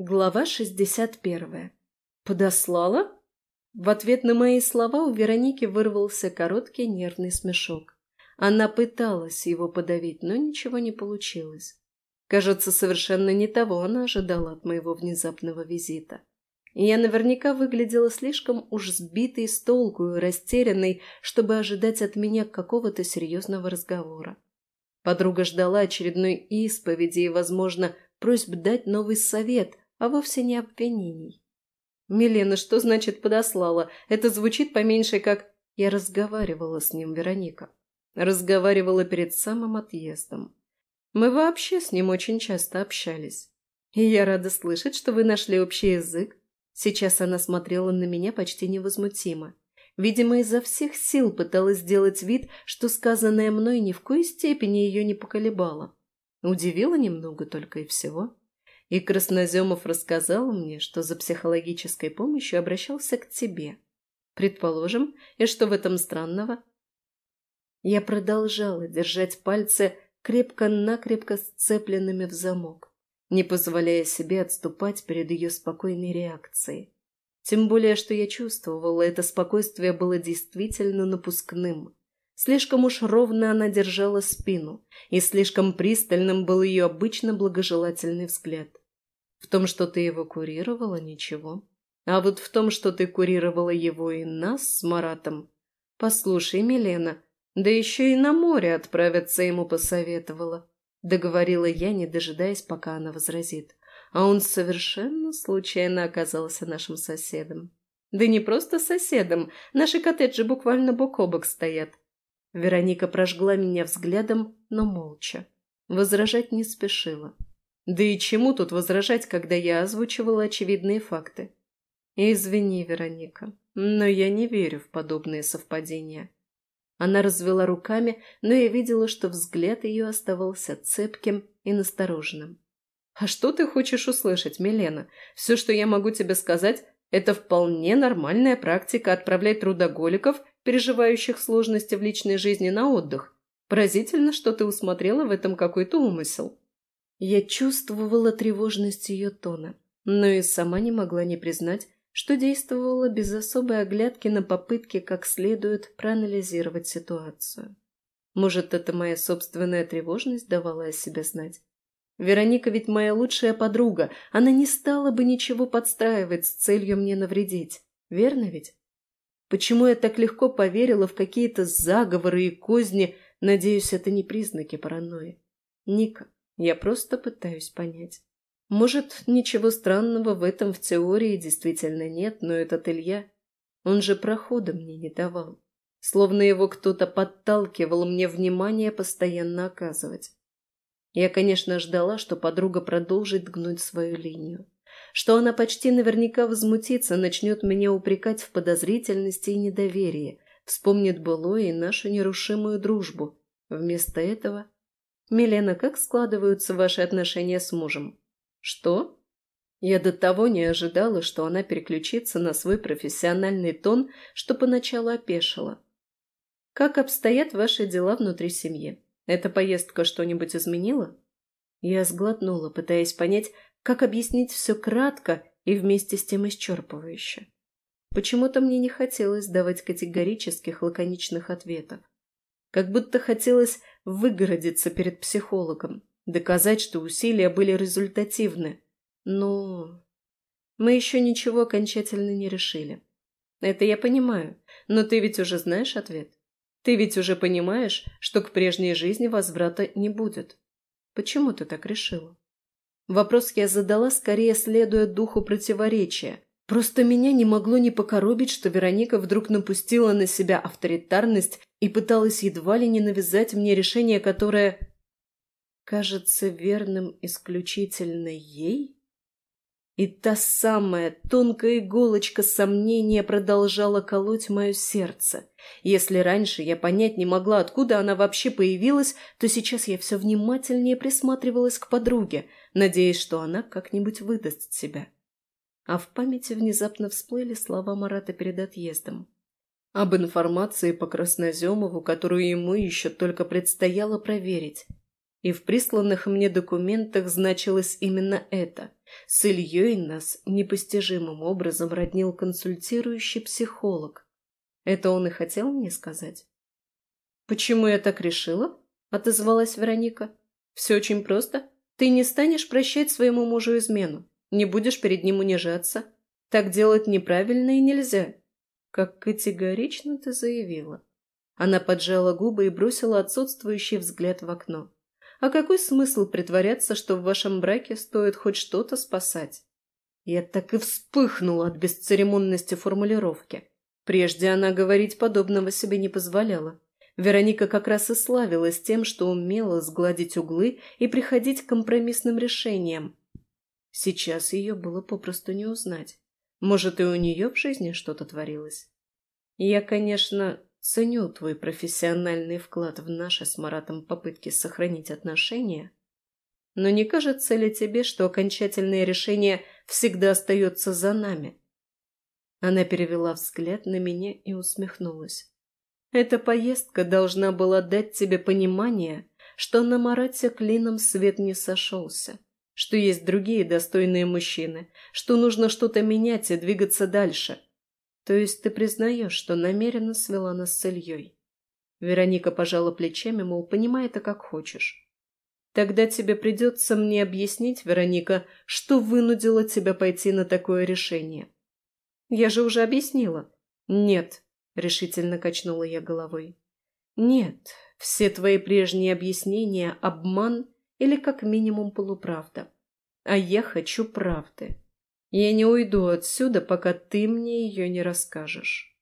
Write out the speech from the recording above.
Глава 61. «Подослала?» В ответ на мои слова у Вероники вырвался короткий нервный смешок. Она пыталась его подавить, но ничего не получилось. Кажется, совершенно не того она ожидала от моего внезапного визита. И я наверняка выглядела слишком уж сбитой с толку и растерянной, чтобы ожидать от меня какого-то серьезного разговора. Подруга ждала очередной исповеди и, возможно, просьб дать новый совет – а вовсе не обвинений. «Милена, что значит подослала? Это звучит поменьше как «я разговаривала с ним, Вероника». Разговаривала перед самым отъездом. Мы вообще с ним очень часто общались. И я рада слышать, что вы нашли общий язык. Сейчас она смотрела на меня почти невозмутимо. Видимо, изо всех сил пыталась сделать вид, что сказанное мной ни в коей степени ее не поколебало. Удивила немного только и всего. И Красноземов рассказал мне, что за психологической помощью обращался к тебе. Предположим, и что в этом странного? Я продолжала держать пальцы крепко-накрепко сцепленными в замок, не позволяя себе отступать перед ее спокойной реакцией. Тем более, что я чувствовала, это спокойствие было действительно напускным. Слишком уж ровно она держала спину, и слишком пристальным был ее обычно благожелательный взгляд. В том, что ты его курировала, ничего. А вот в том, что ты курировала его и нас с Маратом... Послушай, Милена, да еще и на море отправиться ему посоветовала. Договорила я, не дожидаясь, пока она возразит. А он совершенно случайно оказался нашим соседом. Да не просто соседом, наши коттеджи буквально бок о бок стоят. Вероника прожгла меня взглядом, но молча. Возражать не спешила. Да и чему тут возражать, когда я озвучивала очевидные факты? Извини, Вероника, но я не верю в подобные совпадения. Она развела руками, но я видела, что взгляд ее оставался цепким и настороженным. «А что ты хочешь услышать, Милена? Все, что я могу тебе сказать, это вполне нормальная практика отправлять трудоголиков, переживающих сложности в личной жизни, на отдых. Поразительно, что ты усмотрела в этом какой-то умысел». Я чувствовала тревожность ее тона, но и сама не могла не признать, что действовала без особой оглядки на попытки как следует проанализировать ситуацию. Может, это моя собственная тревожность давала о себе знать? Вероника ведь моя лучшая подруга, она не стала бы ничего подстраивать с целью мне навредить, верно ведь? Почему я так легко поверила в какие-то заговоры и козни, надеюсь, это не признаки паранойи? Ника, я просто пытаюсь понять. Может, ничего странного в этом в теории действительно нет, но этот Илья, он же прохода мне не давал. Словно его кто-то подталкивал мне внимание постоянно оказывать. Я, конечно, ждала, что подруга продолжит гнуть свою линию. Что она почти наверняка возмутится, начнет меня упрекать в подозрительности и недоверии, вспомнит былое и нашу нерушимую дружбу. Вместо этого «Милена, как складываются ваши отношения с мужем?» «Что?» Я до того не ожидала, что она переключится на свой профессиональный тон, что поначалу опешила. «Как обстоят ваши дела внутри семьи? Эта поездка что-нибудь изменила?» Я сглотнула, пытаясь понять, как объяснить все кратко и вместе с тем исчерпывающе. Почему-то мне не хотелось давать категорических, лаконичных ответов. Как будто хотелось выгородиться перед психологом, доказать, что усилия были результативны. Но мы еще ничего окончательно не решили. Это я понимаю, но ты ведь уже знаешь ответ. Ты ведь уже понимаешь, что к прежней жизни возврата не будет. Почему ты так решила? Вопрос я задала, скорее следуя духу противоречия. Просто меня не могло не покоробить, что Вероника вдруг напустила на себя авторитарность и пыталась едва ли не навязать мне решение, которое кажется верным исключительно ей? И та самая тонкая иголочка сомнения продолжала колоть мое сердце. Если раньше я понять не могла, откуда она вообще появилась, то сейчас я все внимательнее присматривалась к подруге, надеясь, что она как-нибудь выдаст себя. А в памяти внезапно всплыли слова Марата перед отъездом об информации по Красноземову, которую ему еще только предстояло проверить. И в присланных мне документах значилось именно это. С Ильей нас непостижимым образом роднил консультирующий психолог. Это он и хотел мне сказать. «Почему я так решила?» – отозвалась Вероника. «Все очень просто. Ты не станешь прощать своему мужу измену, не будешь перед ним унижаться. Так делать неправильно и нельзя». «Как категорично ты заявила». Она поджала губы и бросила отсутствующий взгляд в окно. А какой смысл притворяться, что в вашем браке стоит хоть что-то спасать? Я так и вспыхнула от бесцеремонности формулировки. Прежде она говорить подобного себе не позволяла. Вероника как раз и славилась тем, что умела сгладить углы и приходить к компромиссным решениям. Сейчас ее было попросту не узнать. Может, и у нее в жизни что-то творилось. Я, конечно, Ценю твой профессиональный вклад в наши с Маратом попытки сохранить отношения, но не кажется ли тебе, что окончательное решение всегда остается за нами?» Она перевела взгляд на меня и усмехнулась. «Эта поездка должна была дать тебе понимание, что на Марате клином свет не сошелся, что есть другие достойные мужчины, что нужно что-то менять и двигаться дальше, то есть ты признаешь, что намеренно свела нас с Ильей? Вероника пожала плечами, мол, понимай это как хочешь. Тогда тебе придется мне объяснить, Вероника, что вынудило тебя пойти на такое решение. Я же уже объяснила. Нет, решительно качнула я головой. Нет, все твои прежние объяснения – обман или как минимум полуправда. А я хочу правды. Я не уйду отсюда, пока ты мне ее не расскажешь.